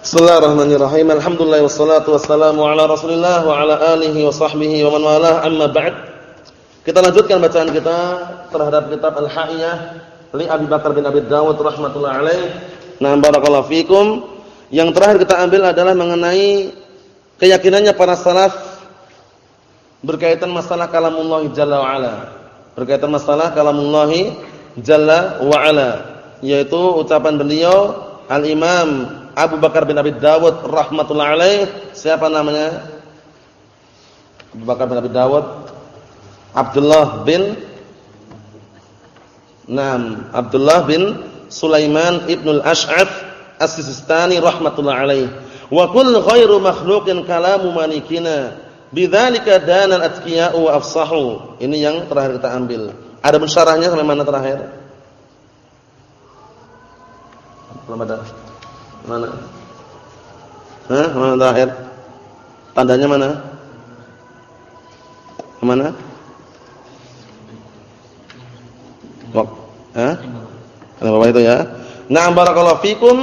Bismillahirrahmanirrahim. Alhamdulillah wassalatu wassalamu ala Rasulillah wa ala alihi wa sahbihi wa man walah. Amma ba'd. Kita lanjutkan bacaan kita terhadap kitab Al-Ha'iyah li Abi Bakar bin Abi Dawud rahimatullah alaih. Nah, barakallahu fikum. Yang terakhir kita ambil adalah mengenai keyakinannya para salaf berkaitan masalah kalamullah jalla wa ala. Berkaitan masalah kalamullah jalla wa ala, yaitu ucapan beliau Al-Imam Abu Bakar bin Abi Dawud rahmatullah alaih. Siapa namanya? Abu Bakar bin Abi Dawud. Abdullah bin Naam, Abdullah bin Sulaiman ibnul Ash'af As-Sistani rahmatullah alaih. Wa kull ghairu makhluqin kalamu malikina. Bidzalika danal atqiya'u wa afsahu. Ini yang terakhir kita ambil. Ada mensyarahnya sampai mana terakhir? Belum ada. Mana? Hah? Mana terakhir? Tandanya mana? Mana? Wak. Hah? Kenapa itu ya? Na'am barakallahu fikum.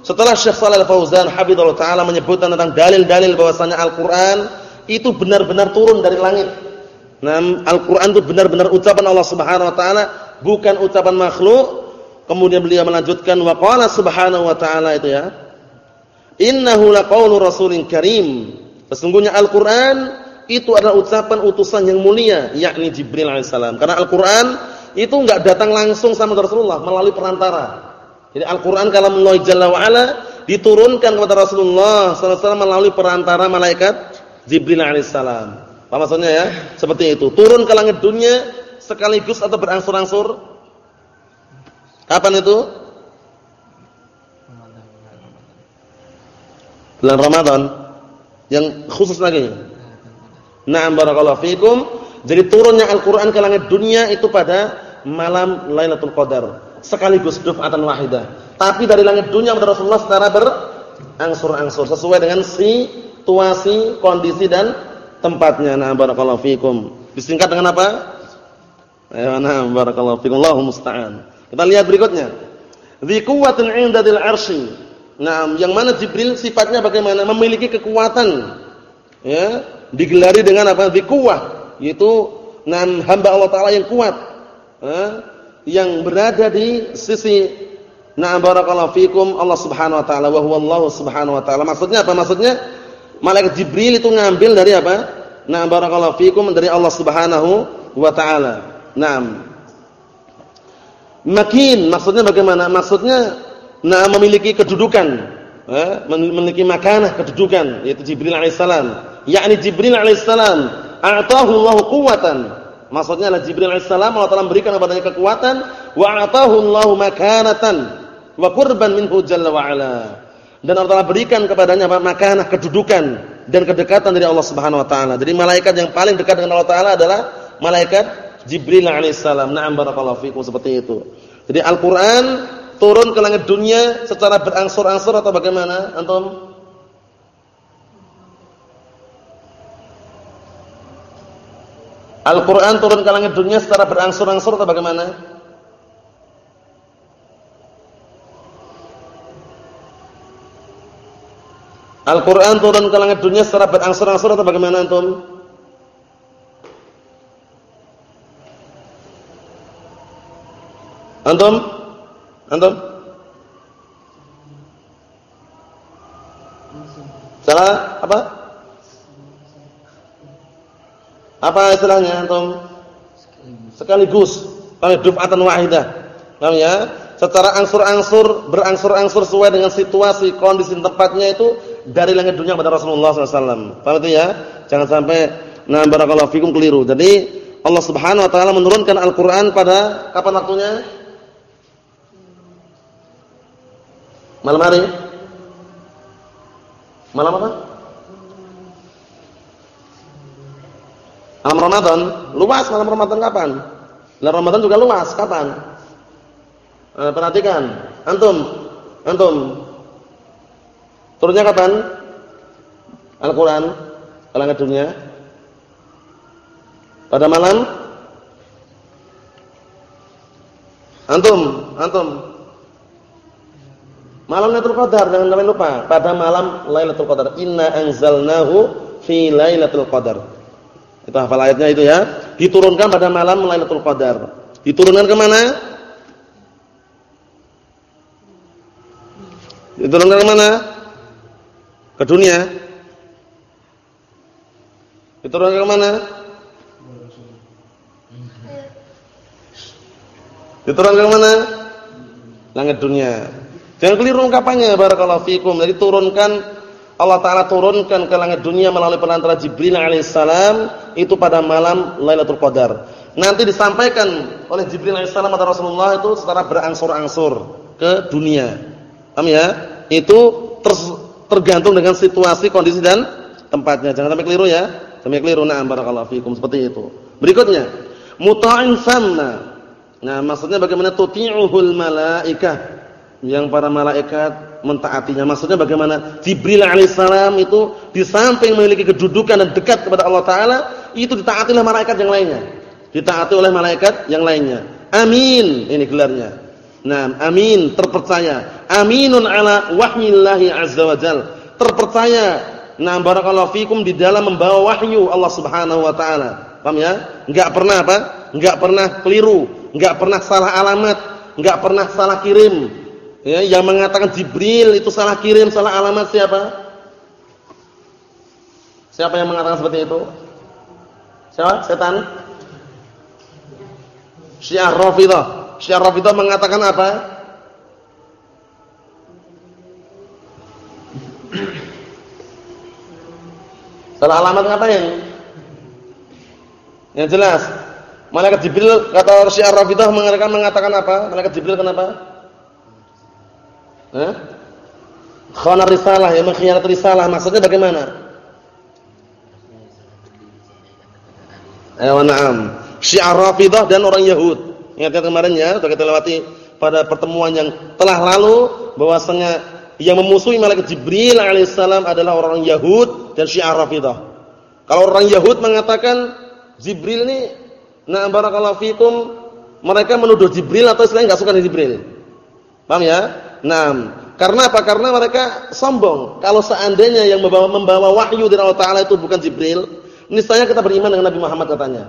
Setelah Syekh Shalal Fauzan Habibullah taala menyebutkan tentang dalil-dalil bahwasanya Al-Qur'an itu benar-benar turun dari langit. Nah, Al-Qur'an itu benar-benar ucapan Allah Subhanahu wa taala, bukan ucapan makhluk Kemudian beliau melanjutkan wa qala subhanahu wa ta'ala itu ya. Innahu laqaulu rasulin karim. Sesungguhnya Al-Qur'an itu adalah ucapan utusan yang mulia, yakni Jibril alaihissalam. Karena Al-Qur'an itu enggak datang langsung sama Rasulullah melalui perantara. Jadi Al-Qur'an kalamullah jalla wa ala diturunkan kepada Rasulullah wasallam melalui perantara malaikat Jibril alaihissalam. Apa maksudnya ya? Seperti itu. Turun ke langit dunia sekaligus atau berangsur-angsur Kapan itu? Bulan Ramadan. Yang khusus lagi. Na'am barakallahu fikum. Jadi turunnya Al-Qur'an ke langit dunia itu pada malam Lailatul Qadar, sekaligus duf'atan wahidah. Tapi dari langit dunia kepada Rasulullah secara berangsur-angsur sesuai dengan situasi, kondisi dan tempatnya. Na'am barakallahu fikum. Disingkat dengan apa? Ayo na'am barakallahu fikum. Allahu musta'an. Kita lihat berikutnya. 'inda dzil 'arsy. Nah, yang mana Jibril sifatnya bagaimana? Memiliki kekuatan. Ya, digelari dengan apa? Quwwah, yaitu nan hamba Allah taala yang kuat. Ya, yang berada di sisi Nah barakallahu fikum Allah Subhanahu wa taala wa Allah Subhanahu wa taala. Maksudnya apa? Maksudnya malaikat Jibril itu ngambil dari apa? Nah barakallahu fikum dari Allah Subhanahu wa taala. Naam. Makin maksudnya bagaimana? Maksudnya nah memiliki kedudukan, eh, memiliki makanah kedudukan yaitu Jibril alaihissalam. Yakni Jibril alaihissalam a'tahu Allah quwwatan. Maksudnya adalah Jibril alaihissalam Allah Taala memberikan kepadanya kekuatan wa a'tahu Allah makanatan wa qurban minhu jalla wa ala. Dan Allah Taala berikan kepadanya makanah kedudukan dan kedekatan dari Allah Subhanahu wa taala. Jadi malaikat yang paling dekat dengan Allah taala adalah malaikat Jibril alaihissalam. Na'am barakallahu fikum seperti itu. Jadi Al-Qur'an turun ke langit dunia secara berangsur-angsur atau bagaimana? Antum? Al-Qur'an turun ke langit dunia secara berangsur-angsur atau bagaimana? Al-Qur'an turun ke langit dunia secara berangsur-angsur atau bagaimana antum? Antum? Antum? Salah apa? Apa istilahnya antum? Sekaligus. Kalau duf'atan wahidah. Paham ya? Secara angsur-angsur, berangsur-angsur sesuai dengan situasi, kondisi tempatnya itu dari langit dunia kepada Rasulullah SAW. Paham itu ya? Jangan sampai nah barakallahu fikum keliru. Jadi Allah Subhanahu wa taala menurunkan Al-Qur'an pada kapan waktunya? Malam hari? Malam apa? Malam Ramadan. Luas malam Ramadan kapan? Malam Ramadan juga luas. Kapan? Eh, perhatikan. Antum. Antum. Turunnya kapan? Al-Quran. Kalangan dunia. Pada malam? Antum. Antum. Malam Lailatul Qadar jangan sampai lupa. Pada malam Lailatul Qadar. Inna anzalnahu fi Lailatul Qadar. Itu hafal ayatnya itu ya. Diturunkan pada malam Lailatul Qadar. Diturunkan ke mana? Diturunkan ke mana? Ke dunia. Diturunkan ke mana? Diturunkan ke mana? Langit dunia. Jangan keliru ungkapannya barakallahu fikum. Jadi turunkan Allah taala turunkan ke langit dunia melalui perantara Jibril alaihissalam itu pada malam Lailatul Qadar. Nanti disampaikan oleh Jibril alaihissalam atau Rasulullah itu secara berangsur-angsur ke dunia. Paham ya? Itu ter, tergantung dengan situasi, kondisi dan tempatnya. Jangan sampai keliru ya. Sampai keliru na'am barakallahu fikum seperti itu. Berikutnya, muta'in samna. Nah, maksudnya bagaimana tuti'uhul malaikah? Yang para malaikat mentaatinya. Maksudnya bagaimana? Jibril alaihissalam itu di samping memiliki kedudukan dan dekat kepada Allah taala, itu ditaati oleh malaikat yang lainnya. Ditaati oleh malaikat yang lainnya. Amin, ini gelarnya. Nah, amin, terpercaya. Aminun ala wahyillahi azza wajal. Terpercaya. Nah, barakallahu fikum di dalam membawa wahyu Allah Subhanahu wa taala. Paham ya? Enggak pernah apa? Enggak pernah keliru, enggak pernah salah alamat, enggak pernah salah kirim Ya, yang mengatakan Jibril itu salah kirim, salah alamat siapa? Siapa yang mengatakan seperti itu? Siapa? Setan? Syiah Rafidah. Syiah Rafidah mengatakan apa? Salah alamat ngapain? Yang jelas. Malaikat Jibril kata Syiah Rafidah mengatakan mengatakan apa? Malaikat Jibril kenapa? Eh? Khana risalah, yang mengkhianati risalah. Maksudnya bagaimana? Ayo na'am. Syiah Rafidah dan orang Yahud. Ingat kemarin ya, sudah kita lewati pada pertemuan yang telah lalu bahwasanya yang memusuhi malaikat Jibril alaihissalam adalah orang Yahud dan Syiah Rafidah. Kalau orang Yahud mengatakan Jibril ini na barakallahu fikum mereka menuduh Jibril atau istilahnya enggak suka dengan Jibril. Paham ya? Nah, karena apa? Karena mereka sombong. Kalau seandainya yang membawa membawa wahyu dari Allah Taala itu bukan Jibril, niscaya kita beriman dengan Nabi Muhammad katanya.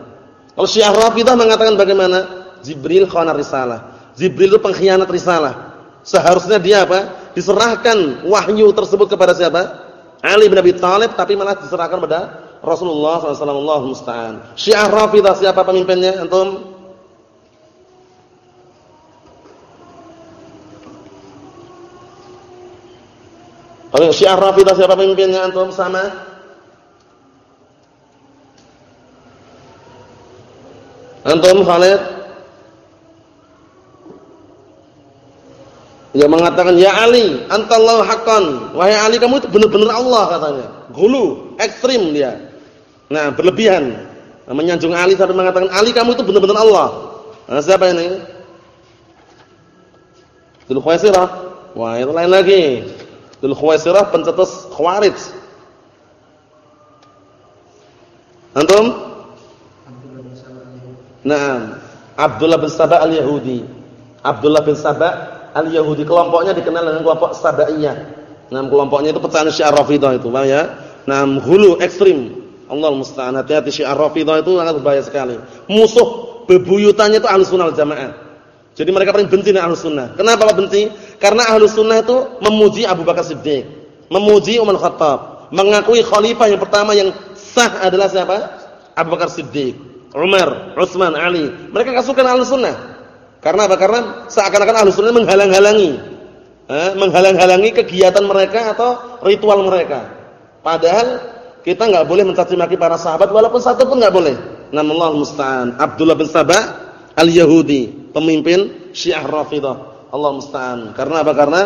Kalau Syiah Rafidah mengatakan bagaimana? Jibril khana risalah. Jibril itu pengkhianat risalah. Seharusnya dia apa? Diserahkan wahyu tersebut kepada siapa? Ali bin Abi Thalib tapi malah diserahkan kepada Rasulullah musta'an. Syiah Rafidah siapa pemimpinnya? Antum? Kalau Syiah Rafidah siapa pemimpinnya antum sama? Antum Khalid? Dia mengatakan ya Ali, antallahu haqqan. Wahai Ali kamu itu benar-benar Allah katanya. Gulu, ekstrim dia. Nah, berlebihan. Menyanjung Ali sampai mengatakan Ali kamu itu benar-benar Allah. Nah, siapa ini? Dzulkhuwaisirah. Wah, itu lain lagi. Dzul Khuwaisirah pencetus Khawarij. Antum? Nah, Abdullah bin Sabah al-Yahudi. Abdullah bin Sabah al-Yahudi kelompoknya dikenal dengan kelompok Sabaiyah. Nah, kelompoknya itu pecahan Syiah Rafidhah itu, paham ya? Nah, hulu ekstrim. Allah musta'an hati-hati Syiah Rafidhah itu sangat berbahaya sekali. Musuh bebuyutannya itu Ahlussunnah Jamaah. Jadi mereka paling benci dengan Ahlussunnah. Kenapa benci? Karena ahlu sunnah itu memuji Abu Bakar Siddiq, memuji Umar Khattab, mengakui khalifah yang pertama yang sah adalah siapa? Abu Bakar Siddiq, Umar, Utsman, Ali. Mereka suka ahlu sunnah. Karena apa? Karena seakan-akan ahlu sunnah menghalang-halangi, eh, menghalang-halangi kegiatan mereka atau ritual mereka. Padahal kita enggak boleh mencaci maki para sahabat walaupun satu pun enggak boleh. Namallahu musta'an. Abdullah bin Sabah al-Yahudi, pemimpin Syiah Rafidah. Allah musta'an. Karena apa? Karena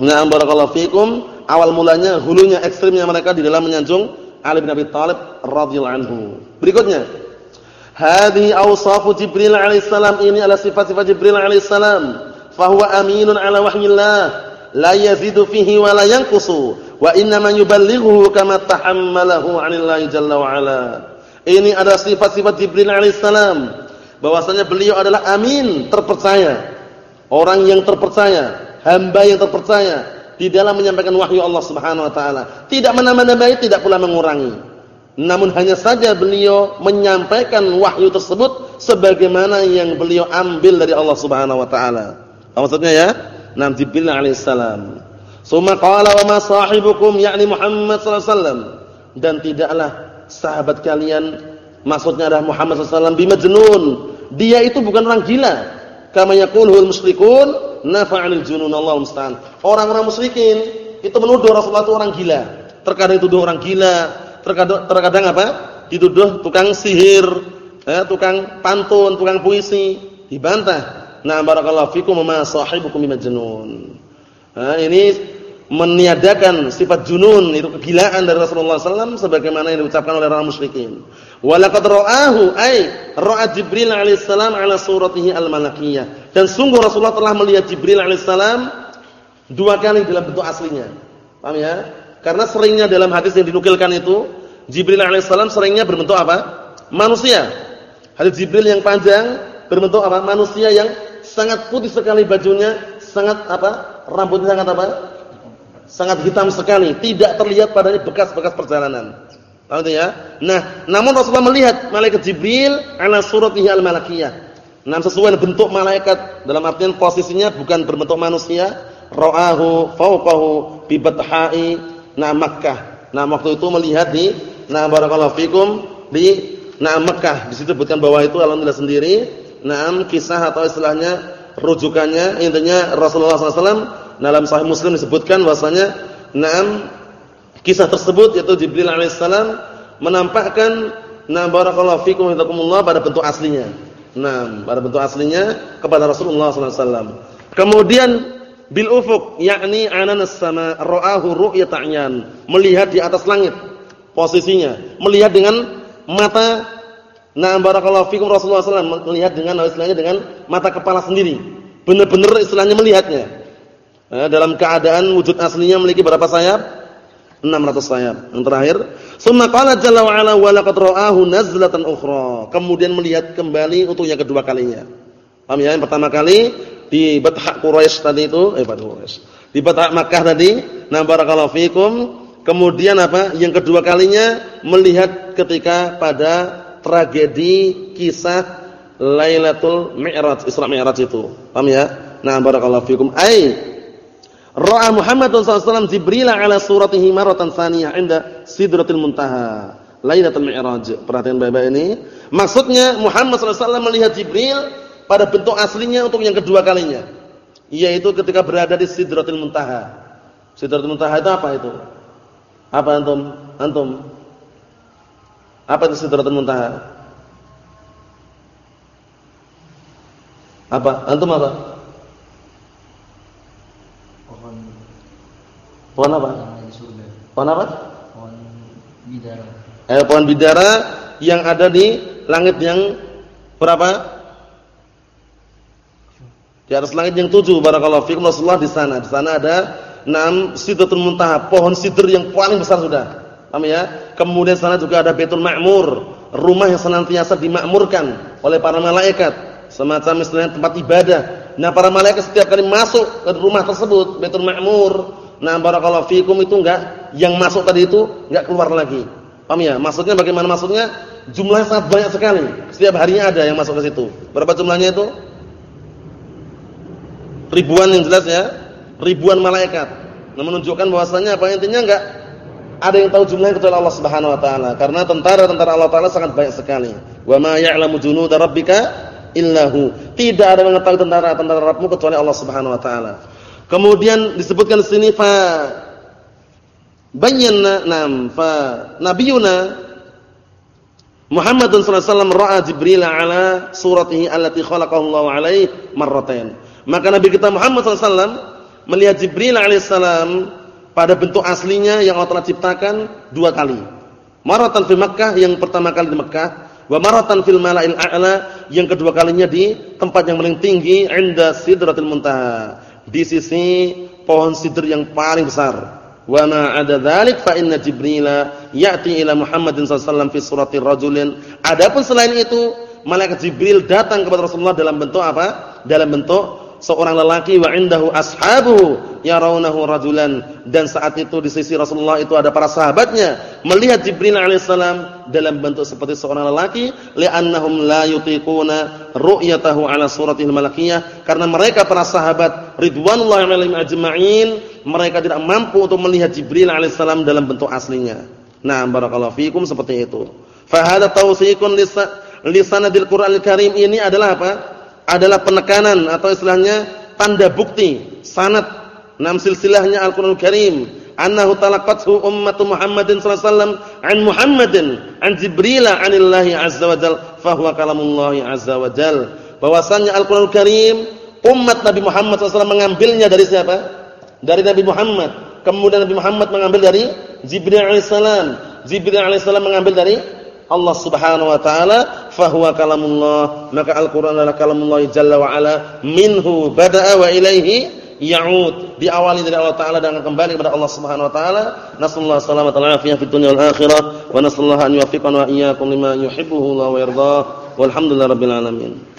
na'am barakallahu fikum, awal mulanya hulunya ekstrimnya mereka di dalam menyanjung Ali bin Abi Thalib radhiyallahu anhu. Berikutnya, hadhihi awsafu Jibril alaihissalam ini adalah sifat-sifat Jibril alaihissalam. Fahuwa aminun ala wahyillah, la yazidu fihi wa la yanqusu, wa innama yuballighuhu kama tahammalahu 'anillahi jalla wa ala. Ini adalah sifat-sifat Jibril alaihissalam. Bahwasanya beliau adalah amin, terpercaya Orang yang terpercaya hamba yang terpercaya di dalam menyampaikan wahyu Allah Subhanahu wa taala. Tidak menambah-nambahi, tidak pula mengurangi. Namun hanya saja beliau menyampaikan wahyu tersebut sebagaimana yang beliau ambil dari Allah Subhanahu wa taala. Maksudnya ya? Nabi Jibril alaihissalam. Suma qala wa ma sahibukum yakni Muhammad sallallahu alaihi wasallam dan tidaklah sahabat kalian maksudnya adalah Muhammad sallallahu alaihi wasallam bimajnun. Dia itu bukan orang gila. Kama yaquluhul musyrikun nafa'anil junun Allah musta'an. Orang-orang musyrikin itu menuduh Rasulullah itu orang gila. Terkadang dituduh orang gila, terkadang, terkadang apa? Dituduh tukang sihir, eh, tukang pantun, tukang puisi, dibantah. Nah, barakallahu fikum ma sahibukum bimajnun. Nah, ini meniadakan sifat junun itu kegilaan dari Rasulullah SAW sebagaimana yang diucapkan oleh orang musyrikin. Walaqad ra'ahu ay ra'a Jibril alaihissalam ala suratihi al-malakiyah. Dan sungguh Rasulullah telah melihat Jibril alaihissalam dua kali dalam bentuk aslinya. Paham ya? Karena seringnya dalam hadis yang dinukilkan itu Jibril alaihissalam seringnya berbentuk apa? Manusia. Hadis Jibril yang panjang berbentuk apa? Manusia yang sangat putih sekali bajunya, sangat apa? Rambutnya sangat apa? sangat hitam sekali, tidak terlihat padanya bekas-bekas perjalanan. Paham ya? Nah, namun Rasulullah melihat malaikat Jibril ala suratihi al-malakiyah. Nah, sesuai bentuk malaikat dalam artian posisinya bukan berbentuk manusia, ra'ahu fawqahu bi bathai na Makkah. Nah, waktu itu melihat di nah barakallahu fikum di nah Makkah. Di situ disebutkan bahwa itu alhamdulillah sendiri. Nah, kisah atau istilahnya rujukannya intinya Rasulullah SAW dalam Sahih Muslim disebutkan bahwasanya enam kisah tersebut yaitu Jibril alaihissalam menampakkan na barakallahu fikum hidakumullah pada bentuk aslinya. Nah, pada bentuk aslinya kepada Rasulullah wasallam. Kemudian bil ufuk yakni ananas sama ra'ahu ru'yatan melihat di atas langit posisinya melihat dengan mata Nah barakallahu fikum Rasulullah SAW melihat dengan istilahnya dengan mata kepala sendiri. Benar-benar istilahnya melihatnya. Eh, dalam keadaan wujud aslinya memiliki berapa sayap? 600 sayap. Yang terakhir, summa qala jalla wa ala wa laqad ra'ahu nazlatan ukhra. Kemudian melihat kembali untuk yang kedua kalinya. Paham ya? Yang pertama kali di Bathah Quraisy tadi itu, eh Bathah Quraisy. Di Bathah Makkah tadi, na barakallahu fikum. Kemudian apa? Yang kedua kalinya melihat ketika pada tragedi kisah Lailatul Mi'raj, Isra Mi'raj itu. Paham ya? Nah, barakallahu fikum. Ai Ra'a Muhammad SAW Jibril ala suratihi maratan tsaniyah inda Sidratil Muntaha. Lailatul Mi'raj. Perhatian Bapak ini. Maksudnya Muhammad SAW melihat Jibril pada bentuk aslinya untuk yang kedua kalinya. Yaitu ketika berada di Sidratil Muntaha. Sidratil Muntaha itu apa itu? Apa antum? Antum? Apa itu Sidratul Muntaha? Apa? Antum apa? Pohon apa? Pohon apa? Pohon bidara. Eh, pohon bidara yang ada di langit yang berapa? Di atas langit yang tujuh. Barakallahu fikum Rasulullah di sana. Di sana ada enam sidratul muntaha, pohon sidr yang paling besar sudah. Paham ya? Kemudian sana juga ada Baitul Ma'mur, rumah yang senantiasa dimakmurkan oleh para malaikat, semacam misalnya tempat ibadah. Nah, para malaikat setiap kali masuk ke rumah tersebut, Baitul Ma'mur, Nah, barakallahu fikum itu enggak yang masuk tadi itu enggak keluar lagi. Paham ya? Maksudnya bagaimana maksudnya? Jumlahnya sangat banyak sekali. Setiap harinya ada yang masuk ke situ. Berapa jumlahnya itu? Ribuan yang jelas ya. Ribuan malaikat. Nah, menunjukkan bahwasanya apa intinya enggak ada yang tahu jumlahnya kecuali Allah Subhanahu wa taala. Karena tentara-tentara Allah taala sangat banyak sekali. Wa ma ya'lamu junuda rabbika illahu. Tidak ada yang mengetahui tentara-tentara Rabbmu kecuali Allah Subhanahu wa taala. Kemudian disebutkan di sini fa bayyana nam fa nabiyuna Muhammadun sallallahu alaihi wasallam ra'a Jibril ala suratihi allati khalaqahu Allah alaihi marratain. Maka Nabi kita Muhammad sallallahu alaihi wasallam melihat Jibril alaihissalam pada bentuk aslinya yang Allah telah ciptakan dua kali. Maratan fi Makkah yang pertama kali di Makkah, wa maratan fil mala'il a'la yang kedua kalinya di tempat yang paling tinggi inda Sidratil Muntaha di sisi pohon sidr yang paling besar. Wa ma 'ada dzalik fa inna Jibril ya'ti ila Muhammadin sallallahu fi surati rajulin. Adapun selain itu, malaikat Jibril datang kepada Rasulullah dalam bentuk apa? Dalam bentuk seorang lelaki wa indahu ashabuhu yarawnahu rajulan. Dan saat itu di sisi Rasulullah itu ada para sahabatnya. Melihat Jibril alaihissalam dalam bentuk seperti seorang lelaki li'annahum la yutiquna ru'yatahu ala suratil malakiyah. Karena mereka para sahabat ridwanullahi alaihim ajma'in mereka tidak mampu untuk melihat Jibril alaihissalam dalam bentuk aslinya. Nah barakallahu fikum seperti itu. Fa hadha tawsiqun lisanadil Qur'anil Karim ini adalah apa adalah penekanan atau istilahnya tanda bukti sanad enam silsilahnya Al-Qur'anul Karim annahu talaqathu ummatu Muhammadin sallallahu alaihi wasallam an Muhammadin an Jibril anillahi azza wajal fa huwa kalamullahi azza wajal bahwasanya Al-Qur'anul Karim umat Nabi Muhammad SAW mengambilnya dari siapa? Dari Nabi Muhammad. Kemudian Nabi Muhammad mengambil dari Jibril alaihissalam. Jibril alaihissalam mengambil dari Allah Subhanahu wa taala fahuwa kalamullah maka Al-Qur'an adalah kalamullah jalla wa ala minhu bada'a wa ilaihi ya'ud. Diawali dari Allah taala dan kembali kepada Allah Subhanahu wa taala. Nasallahu salamatan afiyah fid dunya wal akhirah wa nasallahu an yuwaffiqana wa iyyakum lima yuhibbuhu wa yardah. Walhamdulillahi alamin